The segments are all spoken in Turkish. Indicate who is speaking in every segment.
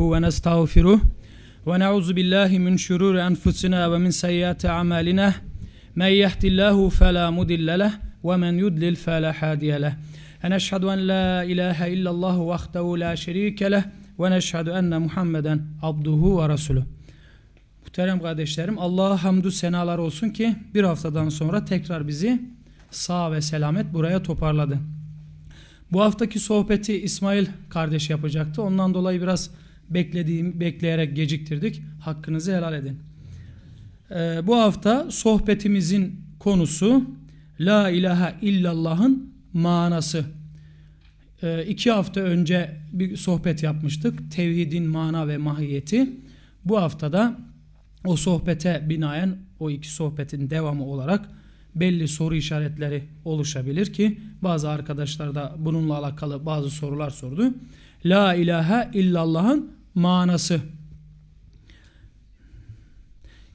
Speaker 1: ونستغفره ونعوذ بالله من شرور أنفسنا ومن سيئات أعمالنا من يهد الله فلا مضل له ومن يضلل فلا هادي له أنشهد أن لا إله إلا الله وحده لا شريك له ونشهد أن محمدا عبده ورسوله Muhterem kardeşlerim Allah'a hamdü senalar olsun ki bir haftadan sonra tekrar bizi sağ ve selamet buraya toparladı. Bu haftaki sohbeti İsmail kardeş yapacaktı. Ondan dolayı biraz beklediğim, bekleyerek geciktirdik. Hakkınızı helal edin. Ee, bu hafta sohbetimizin konusu La ilahe illallah'ın manası. Ee, iki hafta önce bir sohbet yapmıştık. Tevhidin mana ve mahiyeti. Bu haftada o sohbete binaen o iki sohbetin devamı olarak belli soru işaretleri oluşabilir ki bazı arkadaşlar da bununla alakalı bazı sorular sordu. La ilahe illallah'ın manası.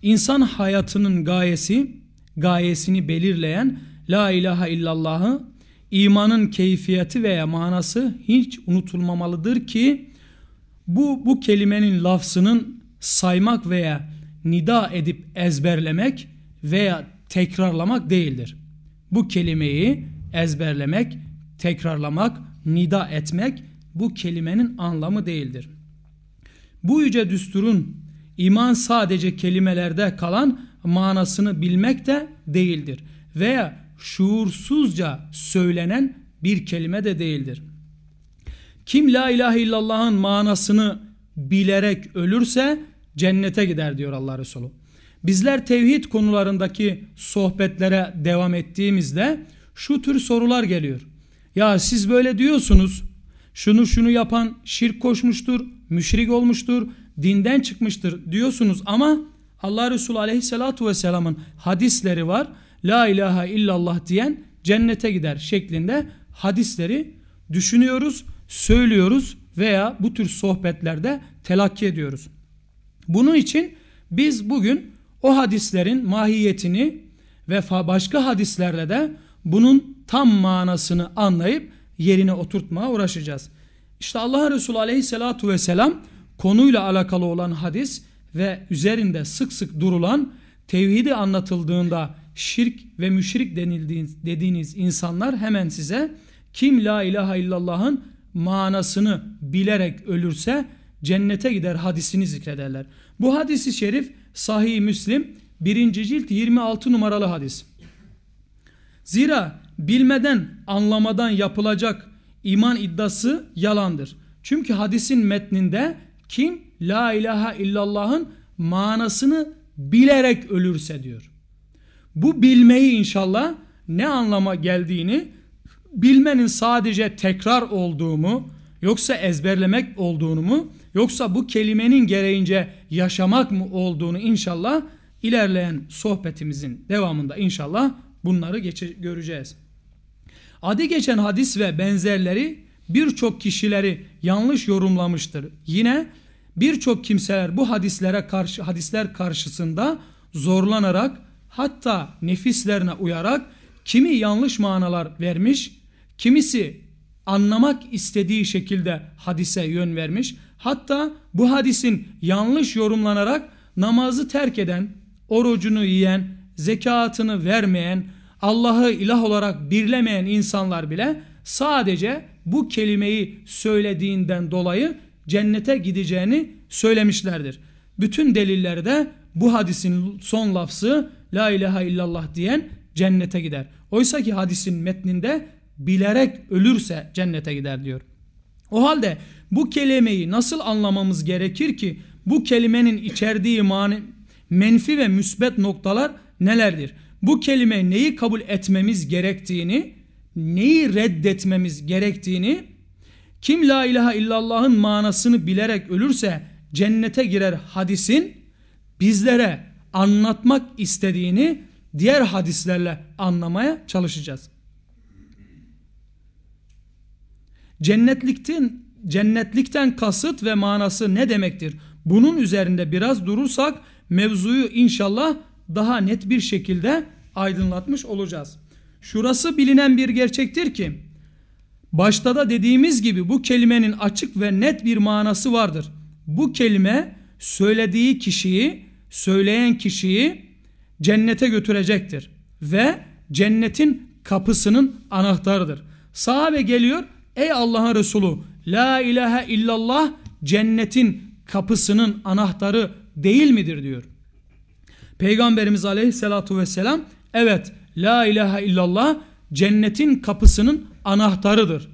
Speaker 1: İnsan hayatının gayesi, gayesini belirleyen La ilahe illallah'ı imanın keyfiyeti veya manası hiç unutulmamalıdır ki bu bu kelimenin lafzının saymak veya nida edip ezberlemek veya tekrarlamak değildir. Bu kelimeyi ezberlemek, tekrarlamak, nida etmek bu kelimenin anlamı değildir. Bu yüce düsturun iman sadece kelimelerde kalan manasını bilmek de değildir. Veya şuursuzca söylenen bir kelime de değildir. Kim la ilahe illallah'ın manasını bilerek ölürse cennete gider diyor Allah Resulü. Bizler tevhid konularındaki sohbetlere devam ettiğimizde şu tür sorular geliyor. Ya siz böyle diyorsunuz. Şunu şunu yapan şirk koşmuştur, müşrik olmuştur, dinden çıkmıştır diyorsunuz ama Allah Resulü aleyhissalatu vesselamın hadisleri var. La ilahe illallah diyen cennete gider şeklinde hadisleri düşünüyoruz, söylüyoruz veya bu tür sohbetlerde telakki ediyoruz. Bunun için biz bugün o hadislerin mahiyetini ve başka hadislerle de bunun tam manasını anlayıp yerine oturtmaya uğraşacağız. İşte Allah Resulü aleyhissalatu vesselam konuyla alakalı olan hadis ve üzerinde sık sık durulan tevhidi anlatıldığında şirk ve müşrik dediğiniz insanlar hemen size kim la ilahe illallah'ın manasını bilerek ölürse cennete gider hadisini zikrederler. Bu hadisi şerif Sahih Müslim 1. cilt 26 numaralı hadis. Zira bilmeden anlamadan yapılacak iman iddiası yalandır. Çünkü hadisin metninde kim la ilahe illallah'ın manasını bilerek ölürse diyor. Bu bilmeyi inşallah ne anlama geldiğini bilmenin sadece tekrar olduğumu yoksa ezberlemek olduğunu mu yoksa bu kelimenin gereğince yaşamak mı olduğunu inşallah ilerleyen sohbetimizin devamında inşallah bunları göreceğiz. Adı geçen hadis ve benzerleri birçok kişileri yanlış yorumlamıştır. Yine birçok kimseler bu hadislere karşı hadisler karşısında zorlanarak hatta nefislerine uyarak kimi yanlış manalar vermiş, kimisi anlamak istediği şekilde hadise yön vermiş. Hatta bu hadisin yanlış yorumlanarak namazı terk eden, orucunu yiyen, zekatını vermeyen, Allah'ı ilah olarak birlemeyen insanlar bile sadece bu kelimeyi söylediğinden dolayı cennete gideceğini söylemişlerdir. Bütün delillerde bu hadisin son lafzı la ilahe illallah diyen cennete gider. Oysa ki hadisin metninde bilerek ölürse cennete gider diyor. O halde bu kelimeyi nasıl anlamamız gerekir ki bu kelimenin içerdiği mani, menfi ve müsbet noktalar nelerdir? Bu kelime neyi kabul etmemiz gerektiğini, neyi reddetmemiz gerektiğini, kim la ilahe illallah'ın manasını bilerek ölürse cennete girer hadisin bizlere anlatmak istediğini diğer hadislerle anlamaya çalışacağız. Cennetlikten cennetlikten kasıt ve manası ne demektir? Bunun üzerinde biraz durursak mevzuyu inşallah daha net bir şekilde aydınlatmış olacağız. Şurası bilinen bir gerçektir ki başta da dediğimiz gibi bu kelimenin açık ve net bir manası vardır. bu kelime söylediği kişiyi, söyleyen kişiyi cennete götürecektir. Ve cennetin kapısının anahtarıdır. Sahabe geliyor, ey Allah'ın Resulü, la ilahe illallah cennetin kapısının anahtarı değil midir diyor. Peygamberimiz aleyhissalatu vesselam evet la ilahe illallah cennetin kapısının anahtarıdır.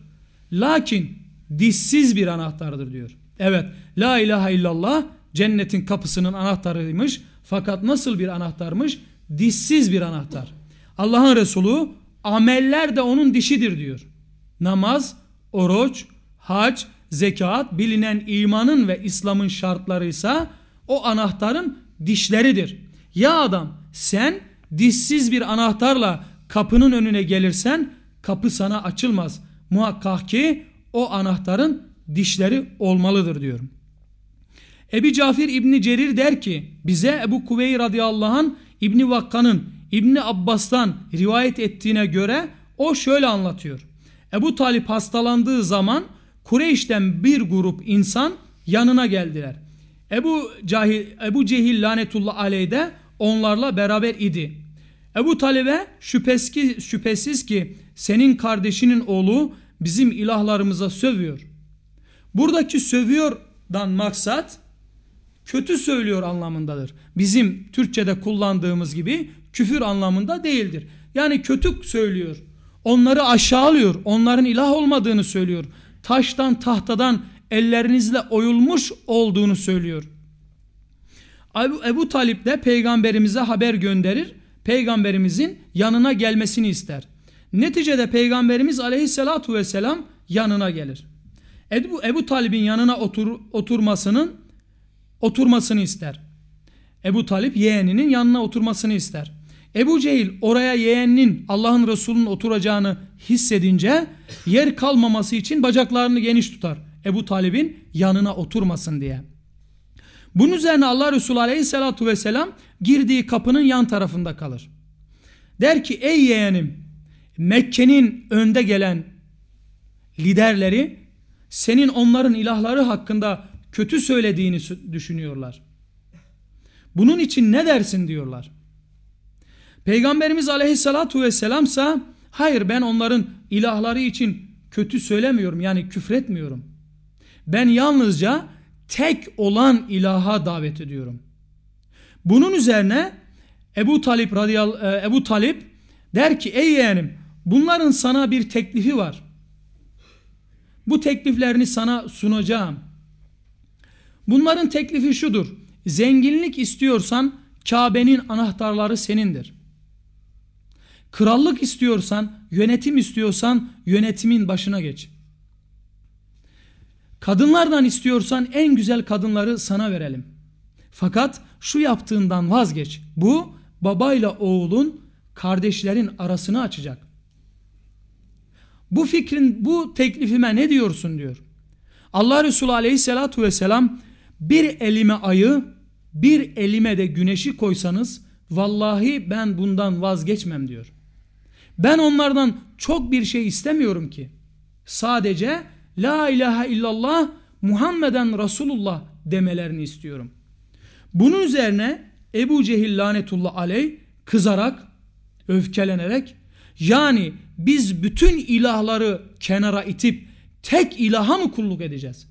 Speaker 1: Lakin dişsiz bir anahtardır diyor. Evet la ilahe illallah cennetin kapısının anahtarıymış. Fakat nasıl bir anahtarmış? Dişsiz bir anahtar. Allah'ın Resulü ameller de onun dişidir diyor. Namaz, oruç, hac, zekat bilinen imanın ve İslam'ın şartlarıysa o anahtarın dişleridir. Ya adam sen dişsiz bir anahtarla kapının önüne gelirsen kapı sana açılmaz. Muhakkak ki o anahtarın dişleri olmalıdır diyorum. Ebi Cafir İbni Cerir der ki bize Ebu Kuveyr radıyallahu anh İbni Vakka'nın İbni Abbas'tan rivayet ettiğine göre o şöyle anlatıyor. Ebu Talip hastalandığı zaman Kureyş'ten bir grup insan yanına geldiler. Ebu, Cahil, Ebu Cehil lanetullah aleyh de onlarla beraber idi. Ebu Talib'e şüphesiz ki, şüphesiz ki senin kardeşinin oğlu bizim ilahlarımıza sövüyor. Buradaki sövüyordan maksat kötü söylüyor anlamındadır. Bizim Türkçe'de kullandığımız gibi küfür anlamında değildir. Yani kötü söylüyor. Onları aşağılıyor. Onların ilah olmadığını söylüyor. Taştan tahtadan ellerinizle oyulmuş olduğunu söylüyor. Ebu, Ebu Talip de peygamberimize haber gönderir. Peygamberimizin yanına gelmesini ister. Neticede peygamberimiz aleyhissalatu vesselam yanına gelir. Ebu, Ebu Talib'in yanına otur, oturmasının oturmasını ister. Ebu Talip yeğeninin yanına oturmasını ister. Ebu Cehil oraya yeğeninin Allah'ın Resulü'nün oturacağını hissedince yer kalmaması için bacaklarını geniş tutar. Ebu Talib'in yanına oturmasın diye. Bunun üzerine Allah Resulü aleyhissalatu vesselam girdiği kapının yan tarafında kalır. Der ki ey yeğenim Mekke'nin önde gelen liderleri senin onların ilahları hakkında kötü söylediğini düşünüyorlar. Bunun için ne dersin diyorlar. Peygamberimiz aleyhissalatu vesselamsa hayır ben onların ilahları için kötü söylemiyorum yani küfretmiyorum. Ben yalnızca tek olan ilaha davet ediyorum. Bunun üzerine Ebu Talip radıyal e, Ebu Talip der ki ey yeğenim bunların sana bir teklifi var. Bu tekliflerini sana sunacağım. Bunların teklifi şudur. Zenginlik istiyorsan Kabe'nin anahtarları senindir. Krallık istiyorsan, yönetim istiyorsan yönetimin başına geç. Kadınlardan istiyorsan en güzel kadınları sana verelim. Fakat şu yaptığından vazgeç. Bu babayla oğulun kardeşlerin arasını açacak. Bu fikrin bu teklifime ne diyorsun diyor. Allah Resulü aleyhissalatu vesselam bir elime ayı bir elime de güneşi koysanız vallahi ben bundan vazgeçmem diyor. Ben onlardan çok bir şey istemiyorum ki. Sadece La ilahe illallah Muhammeden Resulullah demelerini istiyorum. Bunun üzerine Ebu Cehil lanetullah aleyh kızarak, öfkelenerek yani biz bütün ilahları kenara itip tek ilaha mı kulluk edeceğiz?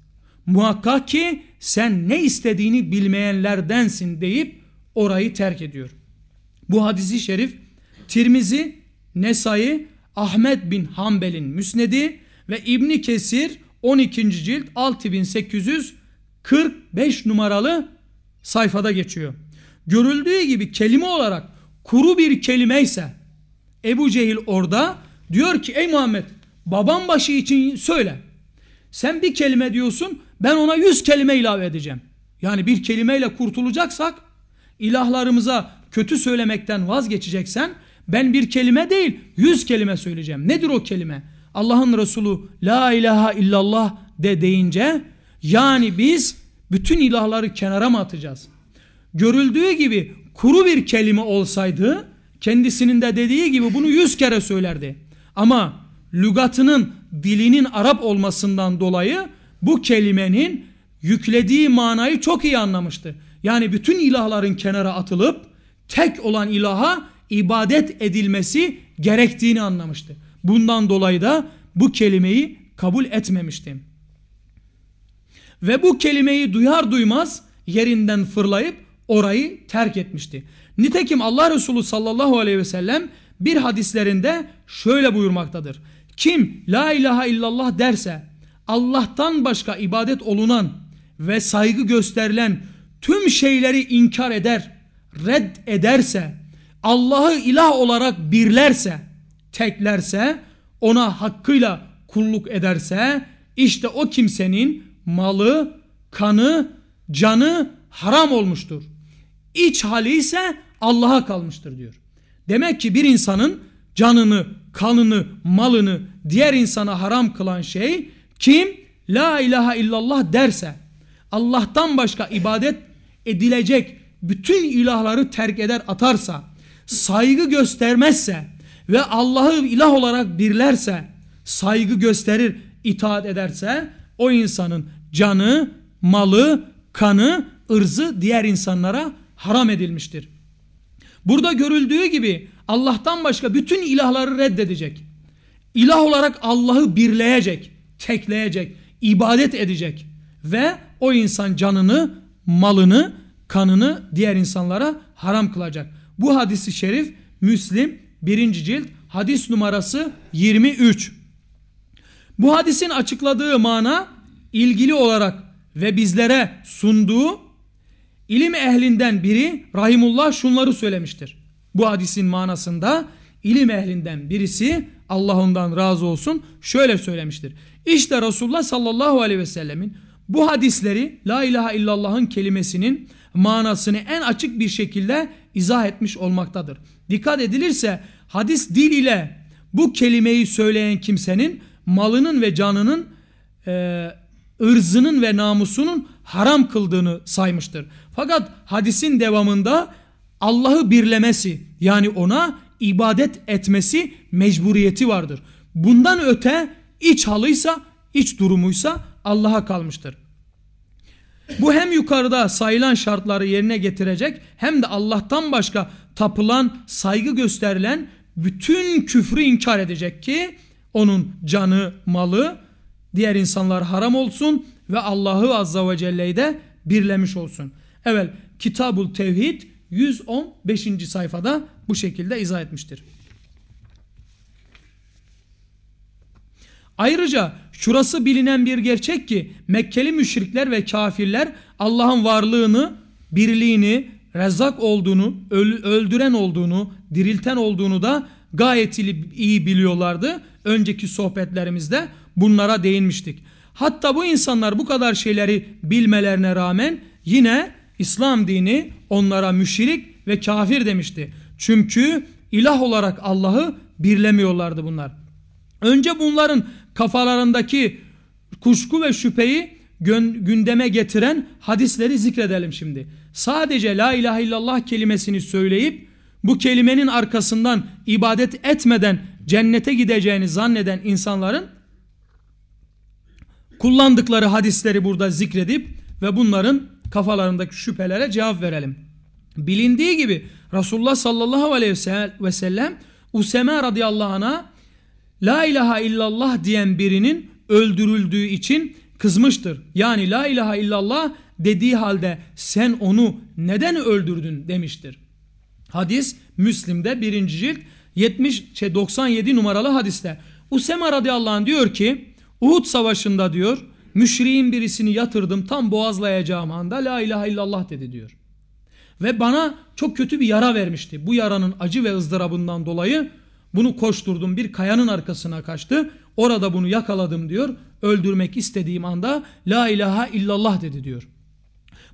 Speaker 1: Muhakkak ki sen ne istediğini bilmeyenlerdensin deyip orayı terk ediyor. Bu hadisi şerif Tirmizi, Nesai, Ahmet bin Hanbel'in müsnedi ve İbni Kesir 12. cilt 6845 numaralı sayfada geçiyor. Görüldüğü gibi kelime olarak kuru bir kelime ise Ebu Cehil orada diyor ki ey Muhammed babam başı için söyle. Sen bir kelime diyorsun ben ona yüz kelime ilave edeceğim. Yani bir kelimeyle kurtulacaksak ilahlarımıza kötü söylemekten vazgeçeceksen ben bir kelime değil yüz kelime söyleyeceğim. Nedir o kelime? Allah'ın Resulü la ilahe illallah de deyince yani biz bütün ilahları kenara mı atacağız? Görüldüğü gibi kuru bir kelime olsaydı kendisinin de dediği gibi bunu yüz kere söylerdi. Ama lügatının dilinin Arap olmasından dolayı bu kelimenin yüklediği manayı çok iyi anlamıştı. Yani bütün ilahların kenara atılıp tek olan ilaha ibadet edilmesi gerektiğini anlamıştı. Bundan dolayı da bu kelimeyi kabul etmemişti. Ve bu kelimeyi duyar duymaz yerinden fırlayıp orayı terk etmişti. Nitekim Allah Resulü sallallahu aleyhi ve sellem bir hadislerinde şöyle buyurmaktadır. Kim la ilahe illallah derse Allah'tan başka ibadet olunan ve saygı gösterilen tüm şeyleri inkar eder, red ederse, Allah'ı ilah olarak birlerse, teklerse, ona hakkıyla kulluk ederse, işte o kimsenin malı, kanı, canı haram olmuştur. İç hali ise Allah'a kalmıştır diyor. Demek ki bir insanın canını, kanını, malını diğer insana haram kılan şey kim la ilahe illallah derse Allah'tan başka ibadet edilecek bütün ilahları terk eder atarsa saygı göstermezse ve Allah'ı ilah olarak birlerse saygı gösterir itaat ederse o insanın canı, malı, kanı, ırzı diğer insanlara haram edilmiştir. Burada görüldüğü gibi Allah'tan başka bütün ilahları reddedecek. İlah olarak Allah'ı birleyecek, tekleyecek, ibadet edecek ve o insan canını, malını, kanını diğer insanlara haram kılacak. Bu hadisi şerif Müslim 1. cilt hadis numarası 23. Bu hadisin açıkladığı mana ilgili olarak ve bizlere sunduğu ilim ehlinden biri Rahimullah şunları söylemiştir. Bu hadisin manasında ilim ehlinden birisi Allah ondan razı olsun şöyle söylemiştir. İşte Resulullah sallallahu aleyhi ve sellemin bu hadisleri la ilahe illallah'ın kelimesinin manasını en açık bir şekilde izah etmiş olmaktadır. Dikkat edilirse hadis dil ile bu kelimeyi söyleyen kimsenin malının ve canının e, ırzının ve namusunun haram kıldığını saymıştır. Fakat hadisin devamında Allah'ı birlemesi yani ona ibadet etmesi mecburiyeti vardır. Bundan öte iç halıysa iç durumuysa Allah'a kalmıştır. Bu hem yukarıda sayılan şartları yerine getirecek hem de Allah'tan başka tapılan, saygı gösterilen bütün küfrü inkar edecek ki onun canı, malı diğer insanlar haram olsun ve Allah'ı Azza ve Celle'yi de birlemiş olsun. Evet Kitabul Tevhid 115. sayfada bu şekilde izah etmiştir. Ayrıca şurası bilinen bir gerçek ki Mekkeli müşrikler ve kafirler Allah'ın varlığını, birliğini, rezzak olduğunu, öldüren olduğunu, dirilten olduğunu da gayet iyi biliyorlardı. Önceki sohbetlerimizde bunlara değinmiştik. Hatta bu insanlar bu kadar şeyleri bilmelerine rağmen yine İslam dini onlara müşrik ve kafir demişti. Çünkü ilah olarak Allah'ı birlemiyorlardı bunlar. Önce bunların kafalarındaki kuşku ve şüpheyi gündeme getiren hadisleri zikredelim şimdi. Sadece la ilahe illallah kelimesini söyleyip bu kelimenin arkasından ibadet etmeden cennete gideceğini zanneden insanların kullandıkları hadisleri burada zikredip ve bunların kafalarındaki şüphelere cevap verelim. Bilindiği gibi Resulullah sallallahu aleyhi ve sellem Useme radıyallahu anh'a La ilahe illallah diyen birinin öldürüldüğü için kızmıştır. Yani la ilahe illallah dediği halde sen onu neden öldürdün demiştir. Hadis Müslim'de 1. cilt 70 şey 97 numaralı hadiste. Useme radıyallahu anh diyor ki Uhud savaşında diyor müşriğin birisini yatırdım tam boğazlayacağım anda la ilahe illallah dedi diyor. Ve bana çok kötü bir yara vermişti. Bu yaranın acı ve ızdırabından dolayı bunu koşturdum bir kayanın arkasına kaçtı. Orada bunu yakaladım diyor. Öldürmek istediğim anda la ilahe illallah dedi diyor.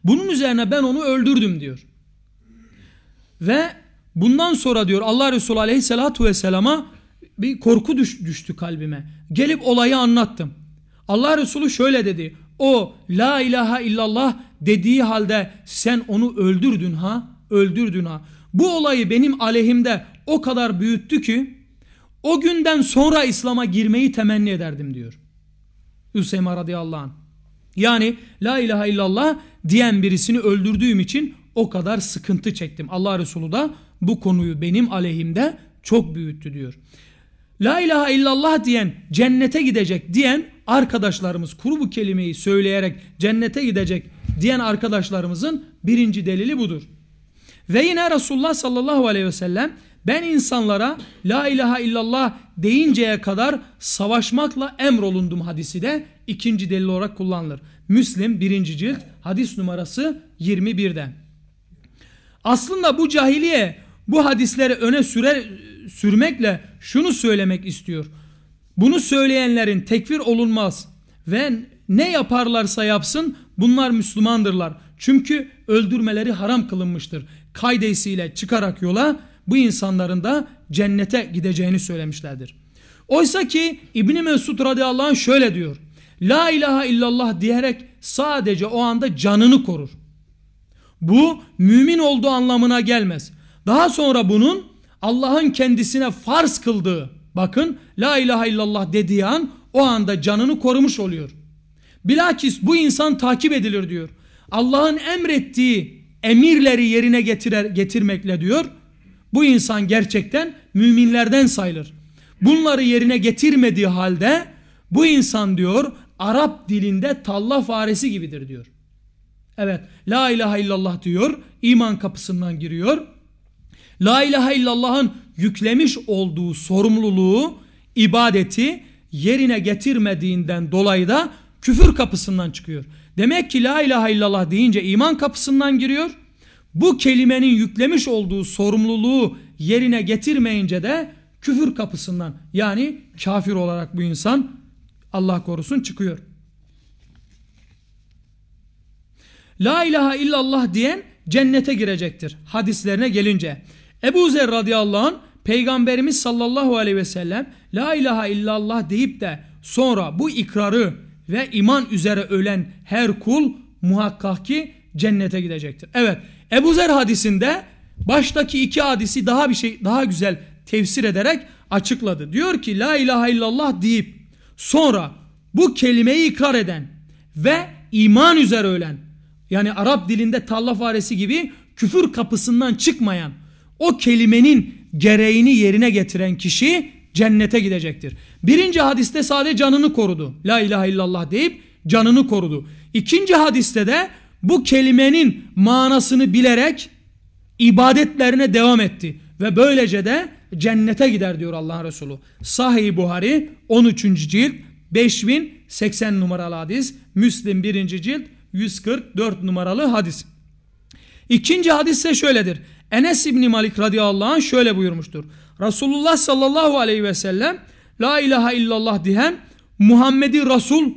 Speaker 1: Bunun üzerine ben onu öldürdüm diyor. Ve bundan sonra diyor Allah Resulü aleyhissalatu vesselama bir korku düştü kalbime. Gelip olayı anlattım. Allah Resulü şöyle dedi. O la ilahe illallah dediği halde sen onu öldürdün ha? Öldürdün ha. Bu olayı benim aleyhimde o kadar büyüttü ki o günden sonra İslam'a girmeyi temenni ederdim diyor. Hüseyin radıyallahu anh. Yani la ilahe illallah diyen birisini öldürdüğüm için o kadar sıkıntı çektim. Allah Resulü da bu konuyu benim aleyhimde çok büyüttü diyor. La ilahe illallah diyen cennete gidecek diyen arkadaşlarımız kuru bu kelimeyi söyleyerek cennete gidecek diyen arkadaşlarımızın birinci delili budur. Ve yine Resulullah sallallahu aleyhi ve sellem ben insanlara la ilahe illallah deyinceye kadar savaşmakla emrolundum hadisi de ikinci delil olarak kullanılır. Müslim birinci cilt hadis numarası 21'de. Aslında bu cahiliye bu hadisleri öne süre, sürmekle şunu söylemek istiyor. Bunu söyleyenlerin tekfir olunmaz ve ne yaparlarsa yapsın bunlar Müslümandırlar. Çünkü öldürmeleri haram kılınmıştır. Kaydesiyle çıkarak yola bu insanların da cennete gideceğini söylemişlerdir. Oysa ki İbni Mesud radıyallahu anh şöyle diyor. La ilahe illallah diyerek sadece o anda canını korur. Bu mümin olduğu anlamına gelmez. Daha sonra bunun Allah'ın kendisine farz kıldığı bakın la ilahe illallah dediği an o anda canını korumuş oluyor. Bilakis bu insan takip edilir diyor. Allah'ın emrettiği emirleri yerine getirer, getirmekle diyor. Bu insan gerçekten müminlerden sayılır. Bunları yerine getirmediği halde bu insan diyor Arap dilinde talla faresi gibidir diyor. Evet la ilahe illallah diyor iman kapısından giriyor. La ilahe illallah'ın yüklemiş olduğu sorumluluğu ibadeti yerine getirmediğinden dolayı da küfür kapısından çıkıyor. Demek ki la ilahe illallah deyince iman kapısından giriyor. Bu kelimenin yüklemiş olduğu sorumluluğu yerine getirmeyince de küfür kapısından yani kafir olarak bu insan Allah korusun çıkıyor. La ilahe illallah diyen cennete girecektir. Hadislerine gelince. Ebu Zer radıyallahu anh Peygamberimiz sallallahu aleyhi ve sellem La ilahe illallah deyip de sonra bu ikrarı ve iman üzere ölen her kul muhakkak ki cennete gidecektir. Evet Ebu Zer hadisinde baştaki iki hadisi daha bir şey daha güzel tefsir ederek açıkladı. Diyor ki la ilahe illallah deyip sonra bu kelimeyi ikrar eden ve iman üzere ölen yani Arap dilinde talla faresi gibi küfür kapısından çıkmayan o kelimenin gereğini yerine getiren kişi cennete gidecektir. Birinci hadiste sadece canını korudu. La ilahe illallah deyip canını korudu. İkinci hadiste de bu kelimenin manasını bilerek ibadetlerine devam etti. Ve böylece de cennete gider diyor Allah'ın Resulü. Sahih Buhari 13. cilt 5080 numaralı hadis. Müslim 1. cilt 144 numaralı hadis. İkinci hadis ise şöyledir. Enes İbni Malik radıyallahu anh şöyle buyurmuştur. Resulullah sallallahu aleyhi ve sellem La ilahe illallah diyen Muhammed'i Resul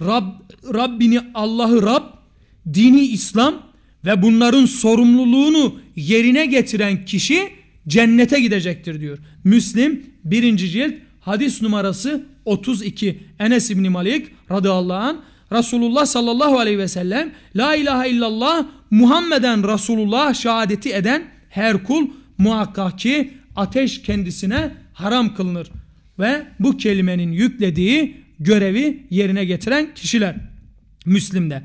Speaker 1: Rab, Rabbini Allah'ı Rab dini İslam ve bunların sorumluluğunu yerine getiren kişi cennete gidecektir diyor. Müslim 1. cilt hadis numarası 32 Enes İbni Malik radıyallahu anh Resulullah sallallahu aleyhi ve sellem La ilahe illallah Muhammeden Resulullah şehadeti eden her kul muhakkak ki ateş kendisine haram kılınır. Ve bu kelimenin yüklediği görevi yerine getiren kişiler. Müslim'de.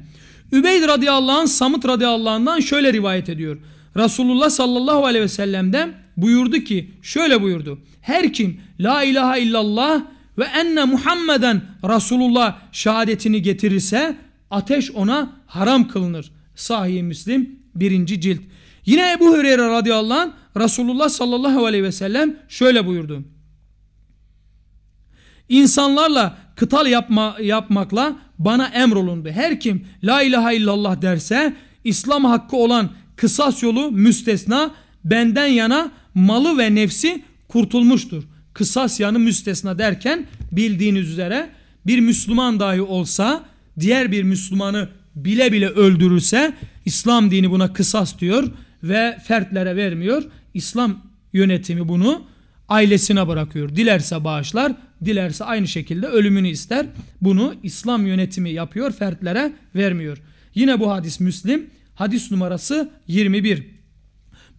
Speaker 1: Übeyd radıyallahu anh Samit radıyallahu anh'dan şöyle rivayet ediyor. Resulullah sallallahu aleyhi ve sellem'den buyurdu ki şöyle buyurdu. Her kim la ilahe illallah ve enne Muhammeden Resulullah şehadetini getirirse ateş ona haram kılınır. Sahih Müslim 1. cilt. Yine Ebu Hureyre radıyallahu anh Resulullah sallallahu aleyhi ve sellem şöyle buyurdu. İnsanlarla kıtal yapma, yapmakla bana emrolundu. Her kim la ilahe illallah derse İslam hakkı olan kısas yolu müstesna benden yana malı ve nefsi kurtulmuştur. Kısas yanı müstesna derken bildiğiniz üzere bir Müslüman dahi olsa diğer bir Müslümanı bile bile öldürürse İslam dini buna kısas diyor ve fertlere vermiyor. İslam yönetimi bunu ailesine bırakıyor. Dilerse bağışlar, dilerse aynı şekilde ölümünü ister. Bunu İslam yönetimi yapıyor, fertlere vermiyor. Yine bu hadis Müslim, hadis numarası 21.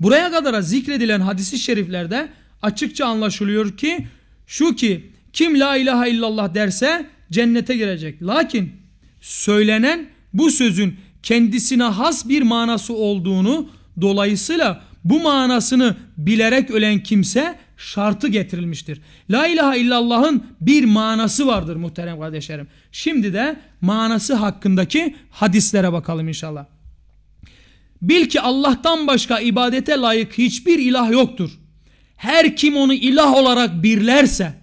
Speaker 1: Buraya kadar zikredilen hadisi şeriflerde açıkça anlaşılıyor ki şu ki kim la ilahe illallah derse cennete girecek. Lakin söylenen bu sözün kendisine has bir manası olduğunu dolayısıyla bu manasını bilerek ölen kimse şartı getirilmiştir. La ilahe illallah'ın bir manası vardır muhterem kardeşlerim. Şimdi de manası hakkındaki hadislere bakalım inşallah. Bil ki Allah'tan başka ibadete layık hiçbir ilah yoktur. Her kim onu ilah olarak birlerse,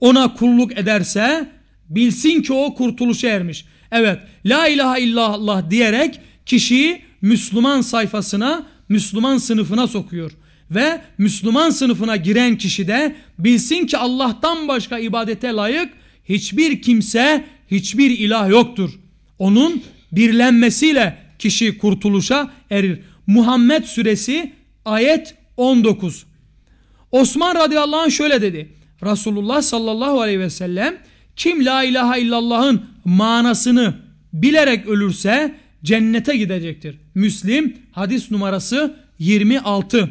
Speaker 1: ona kulluk ederse bilsin ki o kurtuluşa ermiş. Evet la ilahe illallah diyerek kişiyi Müslüman sayfasına, Müslüman sınıfına sokuyor. Ve Müslüman sınıfına giren kişi de bilsin ki Allah'tan başka ibadete layık hiçbir kimse, hiçbir ilah yoktur. Onun birlenmesiyle kişi kurtuluşa erir. Muhammed suresi ayet 19. Osman radıyallahu anh şöyle dedi. Resulullah sallallahu aleyhi ve sellem kim la ilahe illallah'ın manasını bilerek ölürse cennete gidecektir. Müslim hadis numarası 26.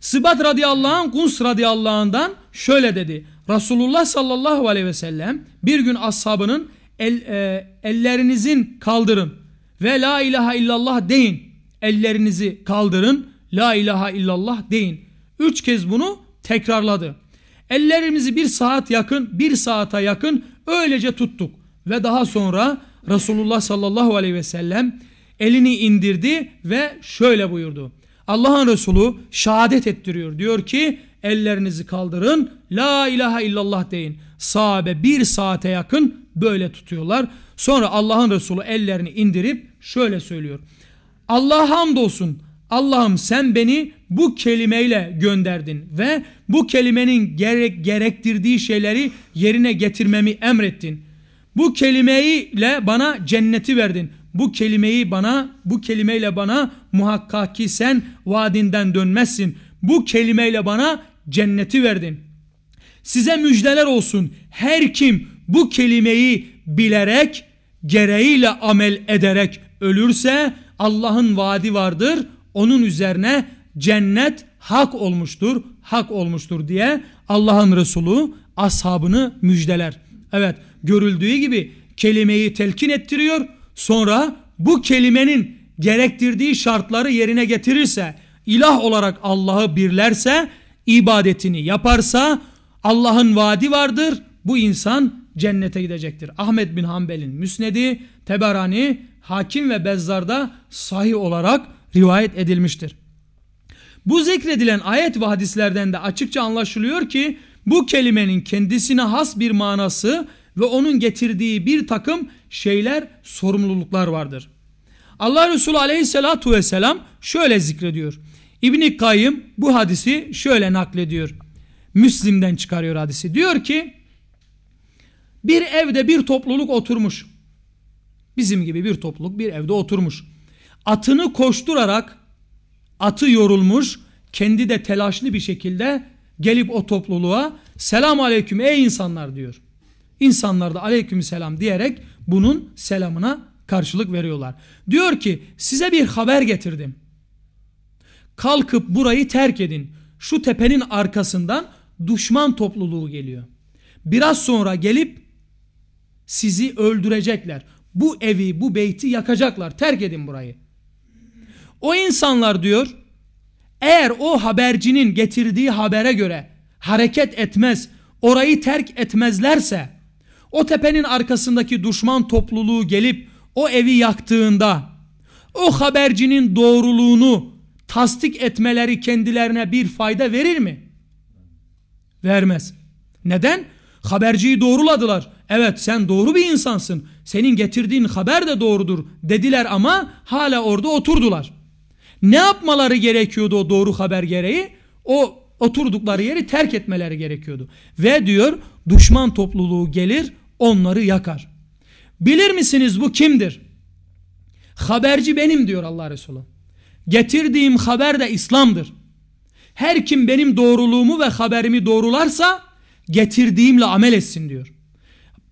Speaker 1: Sıbat radıyallahu anh Guns radıyallahu anh'dan şöyle dedi. Resulullah sallallahu aleyhi ve sellem bir gün ashabının el, e, ellerinizin kaldırın ve la ilahe illallah deyin. Ellerinizi kaldırın la ilahe illallah deyin. Üç kez bunu tekrarladı. Ellerimizi bir saat yakın, bir saate yakın öylece tuttuk. Ve daha sonra Resulullah sallallahu aleyhi ve sellem elini indirdi ve şöyle buyurdu. Allah'ın Resulü şehadet ettiriyor. Diyor ki ellerinizi kaldırın la ilahe illallah deyin. Sahabe bir saate yakın böyle tutuyorlar. Sonra Allah'ın Resulü ellerini indirip şöyle söylüyor. Allah'a hamdolsun Allah'ım sen beni bu kelimeyle gönderdin ve bu kelimenin gerek, gerektirdiği şeyleri yerine getirmemi emrettin. Bu kelimeyle bana cenneti verdin. Bu kelimeyi bana, bu kelimeyle bana muhakkak ki sen vaadinden dönmezsin. Bu kelimeyle bana cenneti verdin. Size müjdeler olsun. Her kim bu kelimeyi bilerek, gereğiyle amel ederek ölürse Allah'ın vaadi vardır onun üzerine cennet hak olmuştur, hak olmuştur diye Allah'ın Resulü ashabını müjdeler. Evet görüldüğü gibi kelimeyi telkin ettiriyor. Sonra bu kelimenin gerektirdiği şartları yerine getirirse, ilah olarak Allah'ı birlerse, ibadetini yaparsa Allah'ın vaadi vardır. Bu insan cennete gidecektir. Ahmet bin Hanbel'in müsnedi, Teberani, Hakim ve Bezzar'da sahih olarak rivayet edilmiştir. Bu zikredilen ayet ve hadislerden de açıkça anlaşılıyor ki bu kelimenin kendisine has bir manası ve onun getirdiği bir takım şeyler, sorumluluklar vardır. Allah Resulü aleyhissalatu vesselam şöyle zikrediyor. İbni Kayyım bu hadisi şöyle naklediyor. Müslim'den çıkarıyor hadisi. Diyor ki bir evde bir topluluk oturmuş. Bizim gibi bir topluluk bir evde oturmuş atını koşturarak atı yorulmuş kendi de telaşlı bir şekilde gelip o topluluğa selam aleyküm ey insanlar diyor. İnsanlar da aleyküm selam diyerek bunun selamına karşılık veriyorlar. Diyor ki size bir haber getirdim. Kalkıp burayı terk edin. Şu tepenin arkasından düşman topluluğu geliyor. Biraz sonra gelip sizi öldürecekler. Bu evi, bu beyti yakacaklar. Terk edin burayı. O insanlar diyor eğer o habercinin getirdiği habere göre hareket etmez, orayı terk etmezlerse o tepenin arkasındaki düşman topluluğu gelip o evi yaktığında o habercinin doğruluğunu tasdik etmeleri kendilerine bir fayda verir mi? Vermez. Neden? Haberciyi doğruladılar. Evet sen doğru bir insansın. Senin getirdiğin haber de doğrudur dediler ama hala orada oturdular. Ne yapmaları gerekiyordu o doğru haber gereği? O oturdukları yeri terk etmeleri gerekiyordu. Ve diyor düşman topluluğu gelir onları yakar. Bilir misiniz bu kimdir? Haberci benim diyor Allah Resulü. Getirdiğim haber de İslam'dır. Her kim benim doğruluğumu ve haberimi doğrularsa getirdiğimle amel etsin diyor.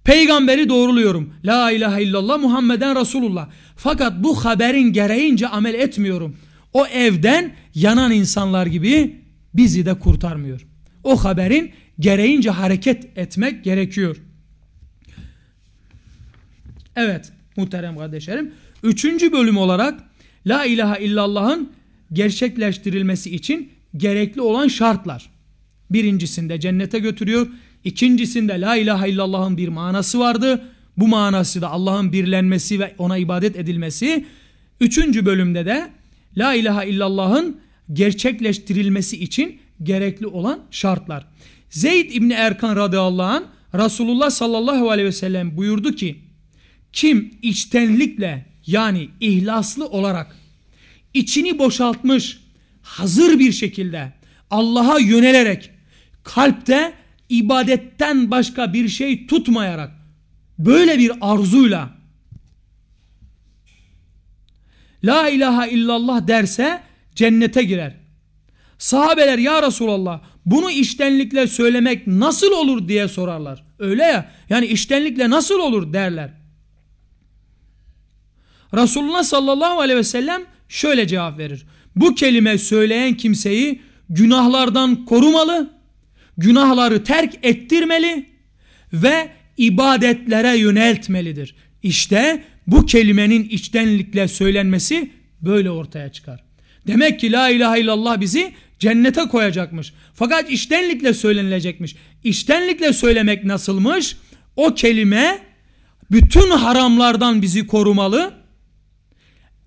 Speaker 1: Peygamberi doğruluyorum. La ilahe illallah Muhammeden Resulullah. Fakat bu haberin gereğince amel etmiyorum o evden yanan insanlar gibi bizi de kurtarmıyor. O haberin gereğince hareket etmek gerekiyor. Evet muhterem kardeşlerim. Üçüncü bölüm olarak La ilahe illallah'ın gerçekleştirilmesi için gerekli olan şartlar. Birincisinde cennete götürüyor. İkincisinde La ilahe illallah'ın bir manası vardı. Bu manası da Allah'ın birlenmesi ve ona ibadet edilmesi. Üçüncü bölümde de La ilahe illallah'ın gerçekleştirilmesi için gerekli olan şartlar. Zeyd İbni Erkan radıyallahu anh Resulullah sallallahu aleyhi ve sellem buyurdu ki kim içtenlikle yani ihlaslı olarak içini boşaltmış hazır bir şekilde Allah'a yönelerek kalpte ibadetten başka bir şey tutmayarak böyle bir arzuyla La ilahe illallah derse cennete girer. Sahabeler ya Resulallah bunu iştenlikle söylemek nasıl olur diye sorarlar. Öyle ya yani iştenlikle nasıl olur derler. Resulullah sallallahu aleyhi ve sellem şöyle cevap verir. Bu kelime söyleyen kimseyi günahlardan korumalı, günahları terk ettirmeli ve ibadetlere yöneltmelidir. İşte bu kelimenin içtenlikle söylenmesi böyle ortaya çıkar. Demek ki la ilahe illallah bizi cennete koyacakmış. Fakat içtenlikle söylenilecekmiş. İçtenlikle söylemek nasılmış? O kelime bütün haramlardan bizi korumalı.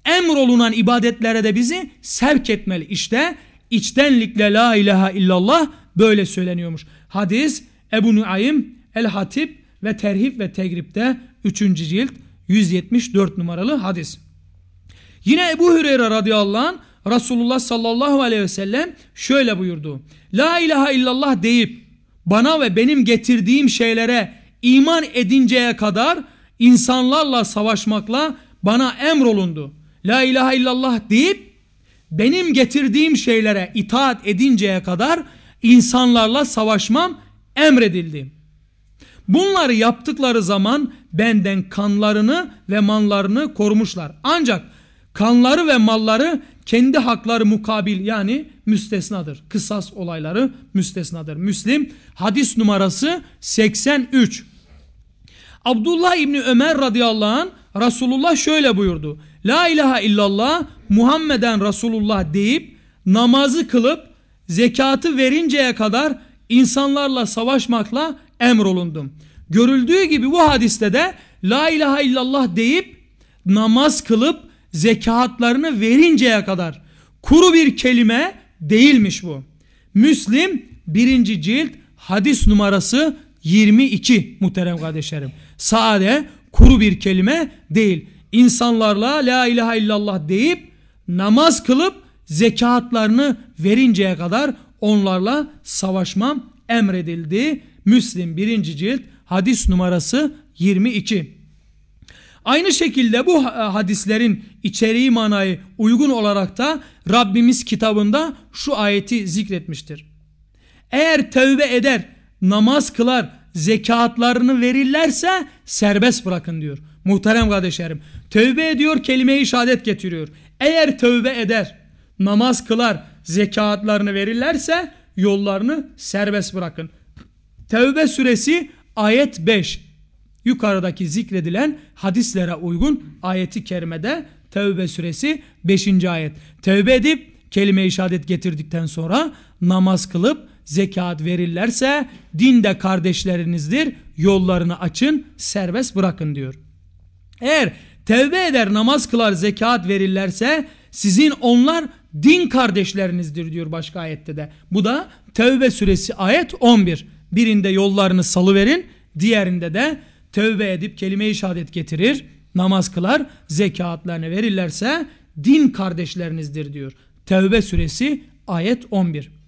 Speaker 1: Emrolunan ibadetlere de bizi sevk etmeli. İşte içtenlikle la ilahe illallah böyle söyleniyormuş. Hadis Ebu Nuaym El-Hatip ve Terhif ve Tegrip'te 3. cilt 174 numaralı hadis. Yine Ebu Hüreyre radıyallahu anh Resulullah sallallahu aleyhi ve sellem şöyle buyurdu. La ilahe illallah deyip bana ve benim getirdiğim şeylere iman edinceye kadar insanlarla savaşmakla bana emrolundu. La ilahe illallah deyip benim getirdiğim şeylere itaat edinceye kadar insanlarla savaşmam emredildi. Bunları yaptıkları zaman benden kanlarını ve mallarını korumuşlar. Ancak kanları ve malları kendi hakları mukabil yani müstesnadır. Kısas olayları müstesnadır. Müslim hadis numarası 83. Abdullah İbni Ömer radıyallahu anh Resulullah şöyle buyurdu. La ilahe illallah Muhammeden Resulullah deyip namazı kılıp zekatı verinceye kadar insanlarla savaşmakla emrolundum. Görüldüğü gibi bu hadiste de la ilahe illallah deyip namaz kılıp zekatlarını verinceye kadar kuru bir kelime değilmiş bu. Müslim birinci cilt hadis numarası 22 muhterem kardeşlerim. Sade kuru bir kelime değil. İnsanlarla la ilahe illallah deyip namaz kılıp zekatlarını verinceye kadar onlarla savaşmam emredildi. Müslim birinci cilt hadis numarası 22. Aynı şekilde bu hadislerin içeriği manayı uygun olarak da Rabbimiz kitabında şu ayeti zikretmiştir. Eğer tövbe eder, namaz kılar, zekatlarını verirlerse serbest bırakın diyor. Muhterem kardeşlerim, tövbe ediyor, kelime-i şehadet getiriyor. Eğer tövbe eder, namaz kılar, zekatlarını verirlerse yollarını serbest bırakın. Tevbe suresi ayet 5. Yukarıdaki zikredilen hadislere uygun ayeti kerimede Tevbe suresi 5. ayet. Tevbe edip kelime-i şehadet getirdikten sonra namaz kılıp zekat verirlerse dinde kardeşlerinizdir yollarını açın serbest bırakın diyor. Eğer tevbe eder namaz kılar zekat verirlerse sizin onlar din kardeşlerinizdir diyor başka ayette de. Bu da Tevbe suresi ayet 11. Birinde yollarını salıverin diğerinde de tövbe edip kelime-i şehadet getirir, namaz kılar, zekatlarını verirlerse din kardeşlerinizdir diyor. Tevbe suresi ayet 11.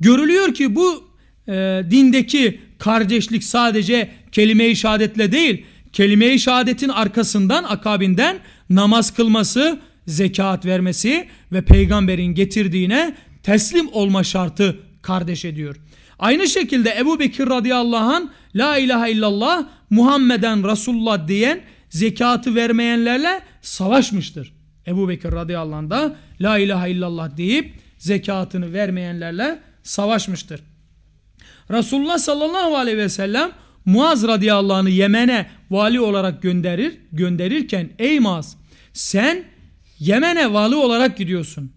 Speaker 1: Görülüyor ki bu e, dindeki kardeşlik sadece kelime-i şehadetle değil, kelime-i şehadetin arkasından, akabinden namaz kılması, zekat vermesi ve peygamberin getirdiğine teslim olma şartı kardeş ediyor. Aynı şekilde Ebu Bekir radıyallahu anh La ilahe illallah Muhammeden Resulullah diyen zekatı vermeyenlerle savaşmıştır. Ebu Bekir radıyallahu anh da La ilahe illallah deyip zekatını vermeyenlerle savaşmıştır. Resulullah sallallahu aleyhi ve sellem Muaz radıyallahu anh'ı Yemen'e vali olarak gönderir, gönderirken ey Muaz sen Yemen'e vali olarak gidiyorsun.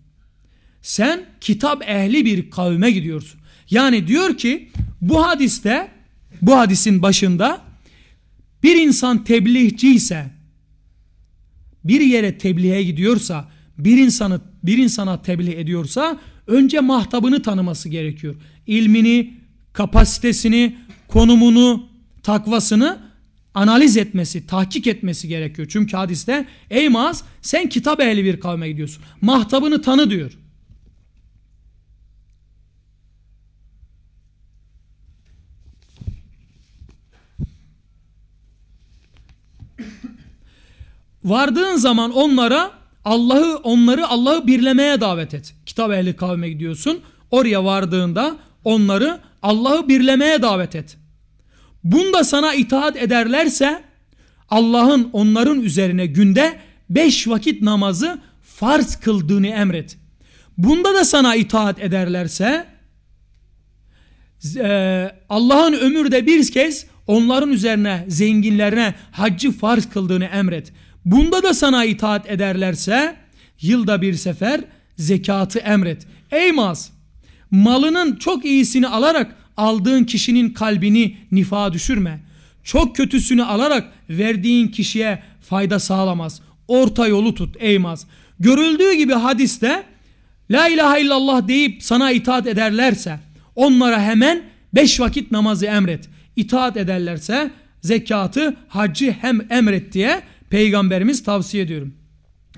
Speaker 1: Sen kitap ehli bir kavme gidiyorsun. Yani diyor ki bu hadiste bu hadisin başında bir insan tebliğci ise bir yere tebliğe gidiyorsa bir insanı bir insana tebliğ ediyorsa önce mahtabını tanıması gerekiyor. İlmini, kapasitesini, konumunu, takvasını analiz etmesi, tahkik etmesi gerekiyor. Çünkü hadiste ey Maaz sen kitap ehli bir kavme gidiyorsun. Mahtabını tanı diyor. Vardığın zaman onlara Allah'ı onları Allah'ı birlemeye davet et. Kitap ehli kavme gidiyorsun. Oraya vardığında onları Allah'ı birlemeye davet et. Bunda sana itaat ederlerse Allah'ın onların üzerine günde beş vakit namazı farz kıldığını emret. Bunda da sana itaat ederlerse e, Allah'ın ömürde bir kez onların üzerine zenginlerine haccı farz kıldığını emret. Bunda da sana itaat ederlerse yılda bir sefer zekatı emret. Ey maz malının çok iyisini alarak aldığın kişinin kalbini nifa düşürme. Çok kötüsünü alarak verdiğin kişiye fayda sağlamaz. Orta yolu tut ey maz. Görüldüğü gibi hadiste La ilahe illallah deyip sana itaat ederlerse onlara hemen beş vakit namazı emret. İtaat ederlerse zekatı, haccı hem emret diye Peygamberimiz tavsiye ediyorum.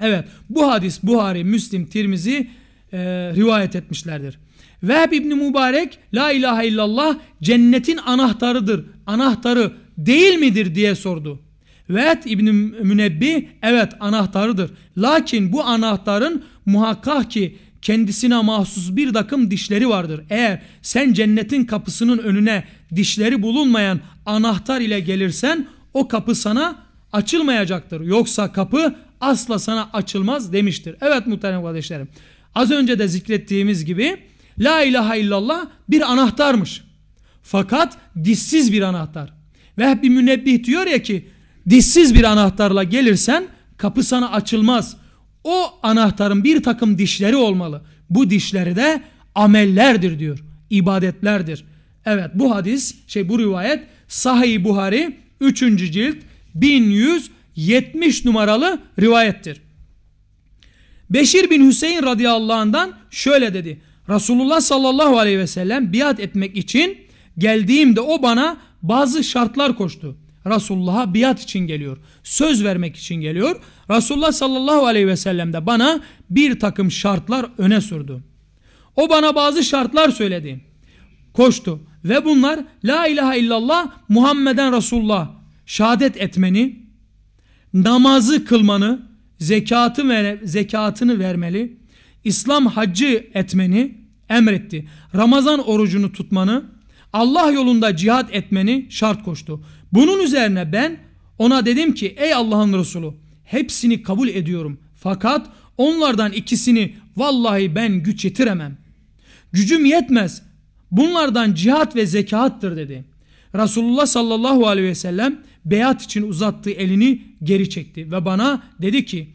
Speaker 1: Evet bu hadis Buhari, Müslim, Tirmizi e, rivayet etmişlerdir. Vehb İbni Mübarek La ilahe illallah cennetin anahtarıdır. Anahtarı değil midir diye sordu. Vehb İbni Münebbi evet anahtarıdır. Lakin bu anahtarın muhakkak ki kendisine mahsus bir takım dişleri vardır. Eğer sen cennetin kapısının önüne dişleri bulunmayan anahtar ile gelirsen o kapı sana açılmayacaktır. Yoksa kapı asla sana açılmaz demiştir. Evet muhterem kardeşlerim. Az önce de zikrettiğimiz gibi La ilahe illallah bir anahtarmış. Fakat dişsiz bir anahtar. Ve bir münebbih diyor ya ki dişsiz bir anahtarla gelirsen kapı sana açılmaz. O anahtarın bir takım dişleri olmalı. Bu dişleri de amellerdir diyor. ibadetlerdir. Evet bu hadis şey bu rivayet Sahih Buhari 3. cilt 1170 numaralı rivayettir. Beşir bin Hüseyin radıyallahu anh'dan şöyle dedi. Resulullah sallallahu aleyhi ve sellem biat etmek için geldiğimde o bana bazı şartlar koştu. Resulullah'a biat için geliyor. Söz vermek için geliyor. Resulullah sallallahu aleyhi ve sellem de bana bir takım şartlar öne sürdü. O bana bazı şartlar söyledi. Koştu. Ve bunlar La ilahe illallah Muhammeden Resulullah şehadet etmeni, namazı kılmanı, zekatı ve zekatını vermeli, İslam haccı etmeni emretti. Ramazan orucunu tutmanı, Allah yolunda cihat etmeni şart koştu. Bunun üzerine ben ona dedim ki ey Allah'ın Resulü hepsini kabul ediyorum. Fakat onlardan ikisini vallahi ben güç yetiremem. Gücüm yetmez. Bunlardan cihat ve zekattır dedi. Resulullah sallallahu aleyhi ve sellem beyat için uzattığı elini geri çekti ve bana dedi ki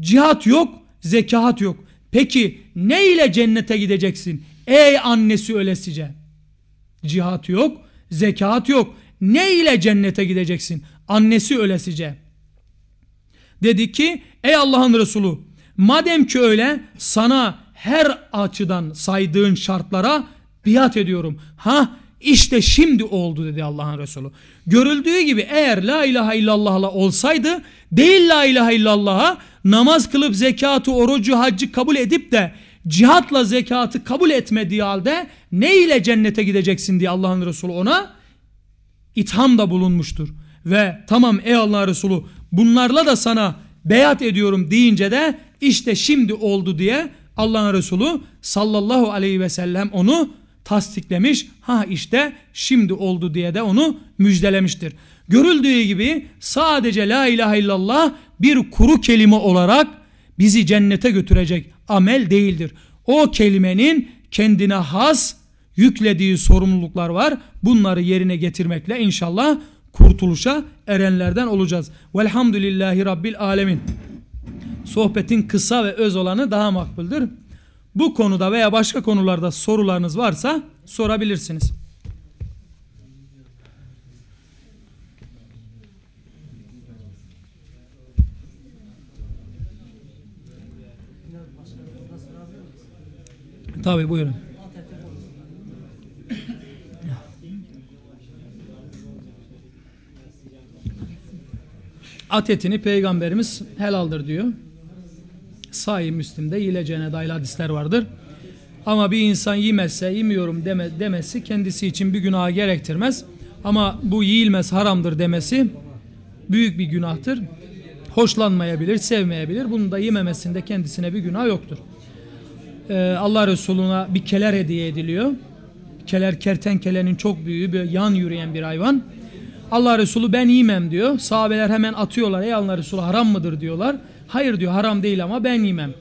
Speaker 1: cihat yok zekat yok. Peki ne ile cennete gideceksin ey annesi ölesice? Cihat yok zekat yok. Ne ile cennete gideceksin annesi ölesice? Dedi ki ey Allah'ın Resulü madem ki öyle sana her açıdan saydığın şartlara biat ediyorum. Ha işte şimdi oldu dedi Allah'ın Resulü. Görüldüğü gibi eğer la ilahe illallah'la olsaydı değil la ilahe illallah'a namaz kılıp zekatı, orucu, haccı kabul edip de cihatla zekatı kabul etmediği halde ne ile cennete gideceksin diye Allah'ın Resulü ona itham bulunmuştur. Ve tamam ey Allah'ın Resulü bunlarla da sana beyat ediyorum deyince de işte şimdi oldu diye Allah'ın Resulü sallallahu aleyhi ve sellem onu tasdiklemiş. Ha işte şimdi oldu diye de onu müjdelemiştir. Görüldüğü gibi sadece la ilahe illallah bir kuru kelime olarak bizi cennete götürecek amel değildir. O kelimenin kendine has yüklediği sorumluluklar var. Bunları yerine getirmekle inşallah kurtuluşa erenlerden olacağız. Velhamdülillahi Rabbil Alemin. Sohbetin kısa ve öz olanı daha makbuldür. Bu konuda veya başka konularda sorularınız varsa sorabilirsiniz. Tabi buyurun. At etini peygamberimiz helaldir diyor. Sahih Müslim'de yiyileceğine dair hadisler vardır. Ama bir insan yemezse yemiyorum deme, demesi kendisi için bir günaha gerektirmez. Ama bu yiyilmez haramdır demesi büyük bir günahtır. Hoşlanmayabilir, sevmeyebilir. Bunun da yememesinde kendisine bir günah yoktur. Ee, Allah Resulü'ne bir keler hediye ediliyor. Keler kertenkelenin çok büyüğü bir yan yürüyen bir hayvan. Allah Resulü ben yemem diyor. Sahabeler hemen atıyorlar. Ey Allah Resulü haram mıdır diyorlar. Hayır diyor haram değil ama ben yemem.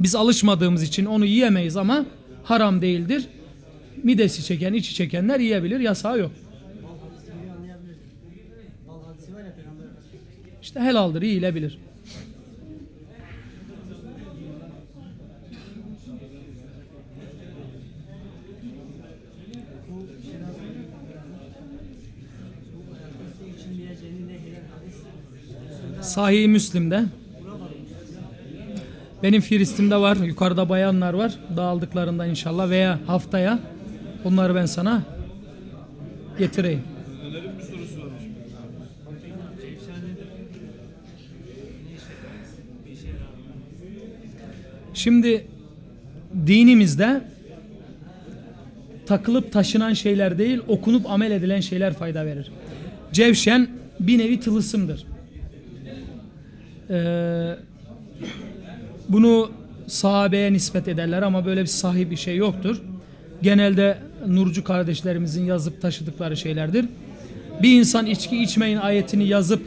Speaker 1: Biz alışmadığımız için onu yiyemeyiz ama haram değildir. Midesi çeken, içi çekenler yiyebilir. Yasağı yok. İşte helaldir, yiyilebilir. Sahih Müslim'de benim Filistim'de var. Yukarıda bayanlar var. Dağıldıklarında inşallah veya haftaya onları ben sana getireyim.
Speaker 2: Önerim bir sorusu varmış.
Speaker 1: Şimdi dinimizde takılıp taşınan şeyler değil, okunup amel edilen şeyler fayda verir. Cevşen bir nevi tılısımdır. Ee, bunu sahabeye nispet ederler ama böyle bir sahih bir şey yoktur. Genelde Nurcu kardeşlerimizin yazıp taşıdıkları şeylerdir. Bir insan içki içmeyin ayetini yazıp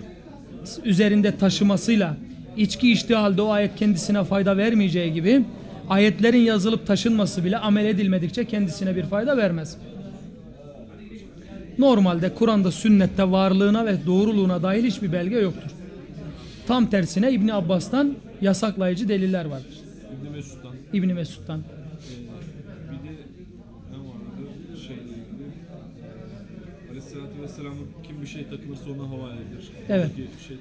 Speaker 1: üzerinde taşımasıyla içki içtiği halde o ayet kendisine fayda vermeyeceği gibi ayetlerin yazılıp taşınması bile amel edilmedikçe kendisine bir fayda vermez. Normalde Kur'an'da sünnette varlığına ve doğruluğuna dair hiçbir belge yoktur. Tam tersine İbni Abbas'tan yasaklayıcı deliller vardır.
Speaker 2: İbni Mesud'dan.
Speaker 1: İbni Mesud'dan.
Speaker 2: Bir de ne vardı? Şeyle ilgili. Aleyhisselatü Vesselam'ın kim bir şey takılırsa ona havale edilir.
Speaker 1: Evet.
Speaker 2: Bir şey.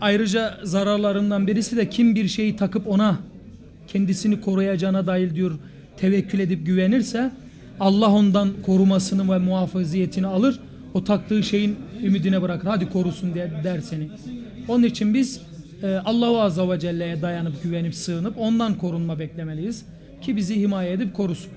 Speaker 1: Ayrıca zararlarından birisi de kim bir şeyi takıp ona kendisini koruyacağına dair diyor tevekkül edip güvenirse Allah ondan korumasını ve muhafaziyetini alır. O taktığı şeyin ümidine bırakır. Hadi korusun diye der seni. Onun için biz e, Allahu Azze ve Celle'ye dayanıp güvenip sığınıp ondan korunma beklemeliyiz. Ki bizi himaye edip korusun.